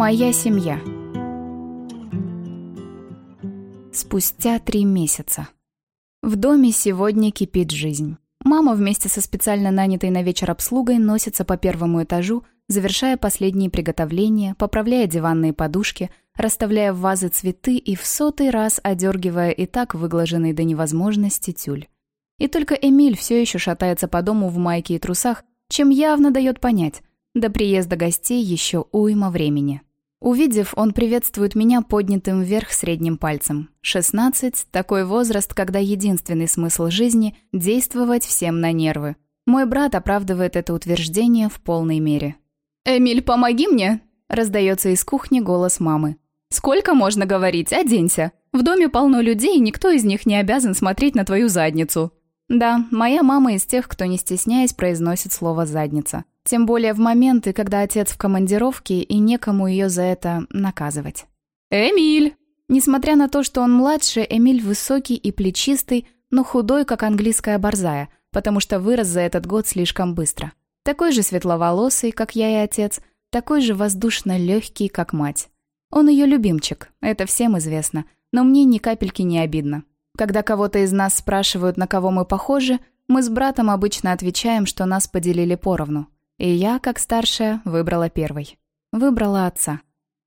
Моя семья. Спустя три месяца. В доме сегодня кипит жизнь. Мама вместе со специально нанятой на вечер обслугой носится по первому этажу, завершая последние приготовления, поправляя диванные подушки, расставляя в вазы цветы и в сотый раз одергивая и так выглаженный до невозможности тюль. И только Эмиль все еще шатается по дому в майке и трусах, чем явно дает понять, до приезда гостей еще уйма времени. Увидев, он приветствует меня поднятым вверх средним пальцем. 16 — такой возраст, когда единственный смысл жизни — действовать всем на нервы. Мой брат оправдывает это утверждение в полной мере. «Эмиль, помоги мне!» — раздается из кухни голос мамы. «Сколько можно говорить? Оденься! В доме полно людей, и никто из них не обязан смотреть на твою задницу!» Да, моя мама из тех, кто не стесняясь произносит слово «задница». Тем более в моменты, когда отец в командировке и некому ее за это наказывать. «Эмиль!» Несмотря на то, что он младше, Эмиль высокий и плечистый, но худой, как английская борзая, потому что вырос за этот год слишком быстро. Такой же светловолосый, как я и отец, такой же воздушно легкий, как мать. Он ее любимчик, это всем известно, но мне ни капельки не обидно. Когда кого-то из нас спрашивают, на кого мы похожи, мы с братом обычно отвечаем, что нас поделили поровну. И я, как старшая, выбрала первой. Выбрала отца.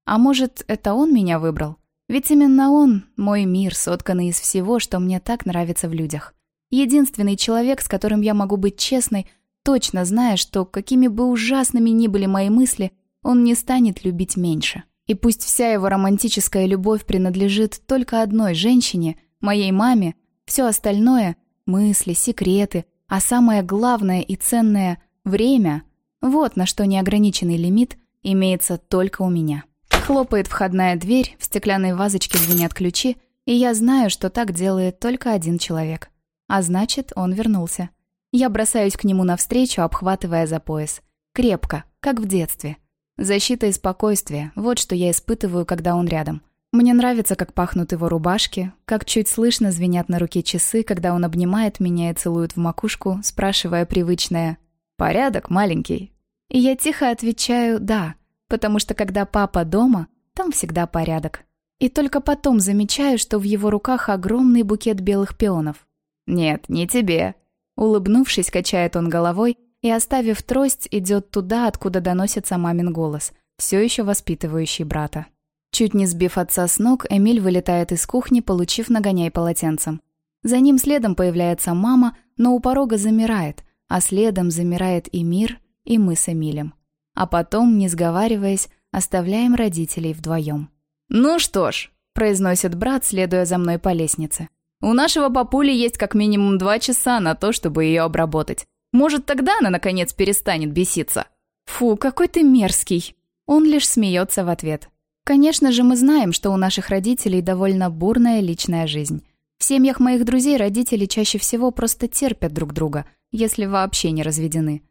А может, это он меня выбрал? Ведь именно он — мой мир, сотканный из всего, что мне так нравится в людях. Единственный человек, с которым я могу быть честной, точно зная, что какими бы ужасными ни были мои мысли, он не станет любить меньше. И пусть вся его романтическая любовь принадлежит только одной женщине — моей маме, все остальное — мысли, секреты, а самое главное и ценное — время — вот на что неограниченный лимит имеется только у меня. Хлопает входная дверь, в стеклянной вазочке звенят ключи, и я знаю, что так делает только один человек. А значит, он вернулся. Я бросаюсь к нему навстречу, обхватывая за пояс. Крепко, как в детстве. Защита и спокойствие — вот что я испытываю, когда он рядом — мне нравится, как пахнут его рубашки, как чуть слышно звенят на руке часы, когда он обнимает меня и целует в макушку, спрашивая привычное «Порядок, маленький?» И я тихо отвечаю «да», потому что когда папа дома, там всегда порядок. И только потом замечаю, что в его руках огромный букет белых пионов. «Нет, не тебе». Улыбнувшись, качает он головой и, оставив трость, идет туда, откуда доносится мамин голос, все еще воспитывающий брата. Чуть не сбив отца с ног, Эмиль вылетает из кухни, получив нагоняй полотенцем. За ним следом появляется мама, но у порога замирает, а следом замирает и мир, и мы с Эмилем. А потом, не сговариваясь, оставляем родителей вдвоем. «Ну что ж», — произносит брат, следуя за мной по лестнице. «У нашего папули есть как минимум два часа на то, чтобы ее обработать. Может, тогда она, наконец, перестанет беситься?» «Фу, какой ты мерзкий!» Он лишь смеется в ответ. Конечно же, мы знаем, что у наших родителей довольно бурная личная жизнь. В семьях моих друзей родители чаще всего просто терпят друг друга, если вообще не разведены.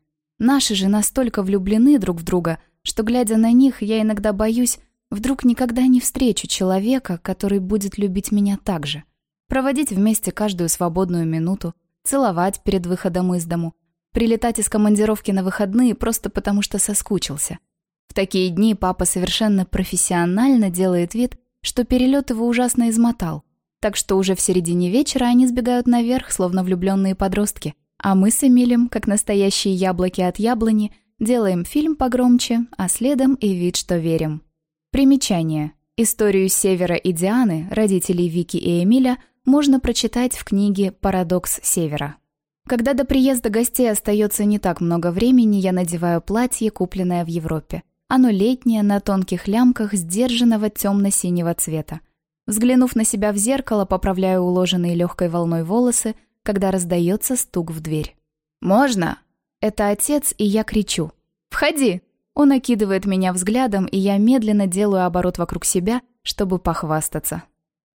Наши же настолько влюблены друг в друга, что, глядя на них, я иногда боюсь, вдруг никогда не встречу человека, который будет любить меня так же. Проводить вместе каждую свободную минуту, целовать перед выходом из дому, прилетать из командировки на выходные просто потому, что соскучился — в такие дни папа совершенно профессионально делает вид, что перелет его ужасно измотал. Так что уже в середине вечера они сбегают наверх, словно влюбленные подростки. А мы с Эмилем, как настоящие яблоки от яблони, делаем фильм погромче, а следом и вид, что верим. Примечание. Историю Севера и Дианы, родителей Вики и Эмиля, можно прочитать в книге «Парадокс Севера». Когда до приезда гостей остается не так много времени, я надеваю платье, купленное в Европе. Оно летнее, на тонких лямках, сдержанного темно-синего цвета. Взглянув на себя в зеркало, поправляю уложенные легкой волной волосы, когда раздается стук в дверь. «Можно?» Это отец, и я кричу. «Входи!» Он окидывает меня взглядом, и я медленно делаю оборот вокруг себя, чтобы похвастаться.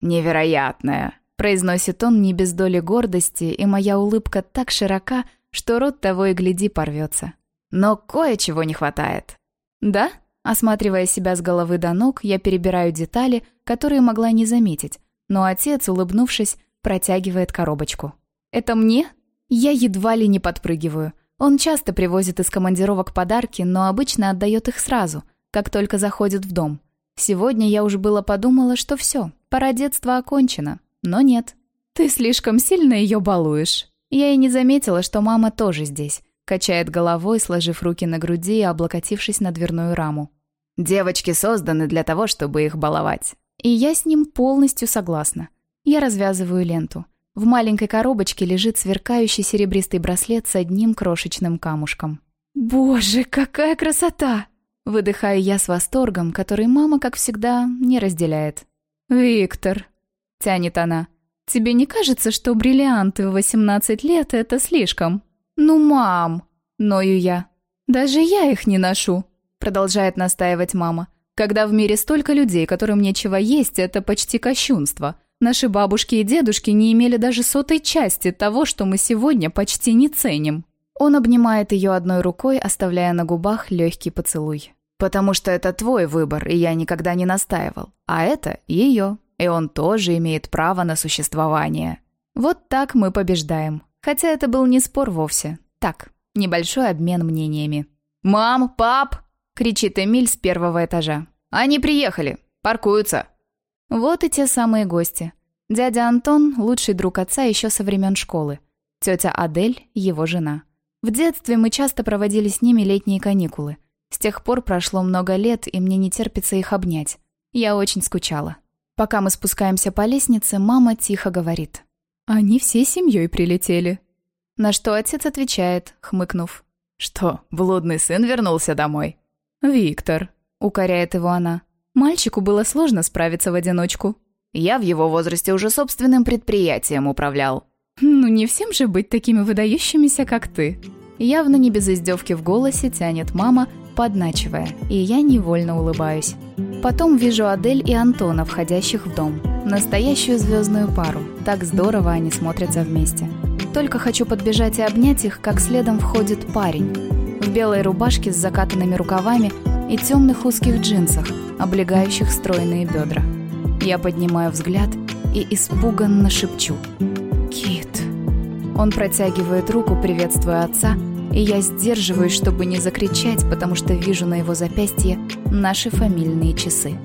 «Невероятная!» — произносит он не без доли гордости, и моя улыбка так широка, что рот того и гляди порвется. «Но кое-чего не хватает. «Да?» Осматривая себя с головы до ног, я перебираю детали, которые могла не заметить, но отец, улыбнувшись, протягивает коробочку. «Это мне?» Я едва ли не подпрыгиваю. Он часто привозит из командировок подарки, но обычно отдает их сразу, как только заходит в дом. Сегодня я уже было подумала, что все, пора детства окончено. Но нет. Ты слишком сильно ее балуешь. Я и не заметила, что мама тоже здесь. Качает головой, сложив руки на груди и облокотившись на дверную раму. Девочки созданы для того, чтобы их баловать. И я с ним полностью согласна. Я развязываю ленту. В маленькой коробочке лежит сверкающий серебристый браслет с одним крошечным камушком. «Боже, какая красота!» Выдыхаю я с восторгом, который мама, как всегда, не разделяет. «Виктор», — тянет она, — «тебе не кажется, что бриллианты в 18 лет — это слишком?» «Ну, мам!» — ною я. «Даже я их не ношу», — продолжает настаивать мама. «Когда в мире столько людей, которым нечего есть, это почти кощунство. Наши бабушки и дедушки не имели даже сотой части того, что мы сегодня почти не ценим». Он обнимает ее одной рукой, оставляя на губах легкий поцелуй. Потому что это твой выбор, и я никогда не настаивал. А это ее, и он тоже имеет право на существование. Вот так мы побеждаем. Хотя это был не спор вовсе. Так, небольшой обмен мнениями. «Мам, пап!» — кричит Эмиль с первого этажа. «Они приехали! Паркуются!» Вот и те самые гости. Дядя Антон — лучший друг отца еще со времен школы. Тетя Адель — его жена. В детстве мы часто проводили с ними летние каникулы — с тех пор прошло много лет, и мне не терпится их обнять. Я очень скучала. Пока мы спускаемся по лестнице, мама тихо говорит. «Они всей семьей прилетели». На что отец отвечает, хмыкнув. «Что, блудный сын вернулся домой?» «Виктор», — укоряет его она. «Мальчику было сложно справиться в одиночку». «Я в его возрасте уже собственным предприятием управлял». «Ну не всем же быть такими выдающимися, как ты». Явно не без издевки в голосе тянет мама, подначивая, и я невольно улыбаюсь. Потом вижу Адель и Антона, входящих в дом. Настоящую звездную пару. Так здорово они смотрятся вместе. Только хочу подбежать и обнять их, как следом входит парень. В белой рубашке с закатанными рукавами и темных узких джинсах, облегающих стройные бедра. Я поднимаю взгляд и испуганно шепчу. «Кит». Он протягивает руку, приветствуя отца, и я сдерживаюсь, чтобы не закричать, потому что вижу на его запястье наши фамильные часы.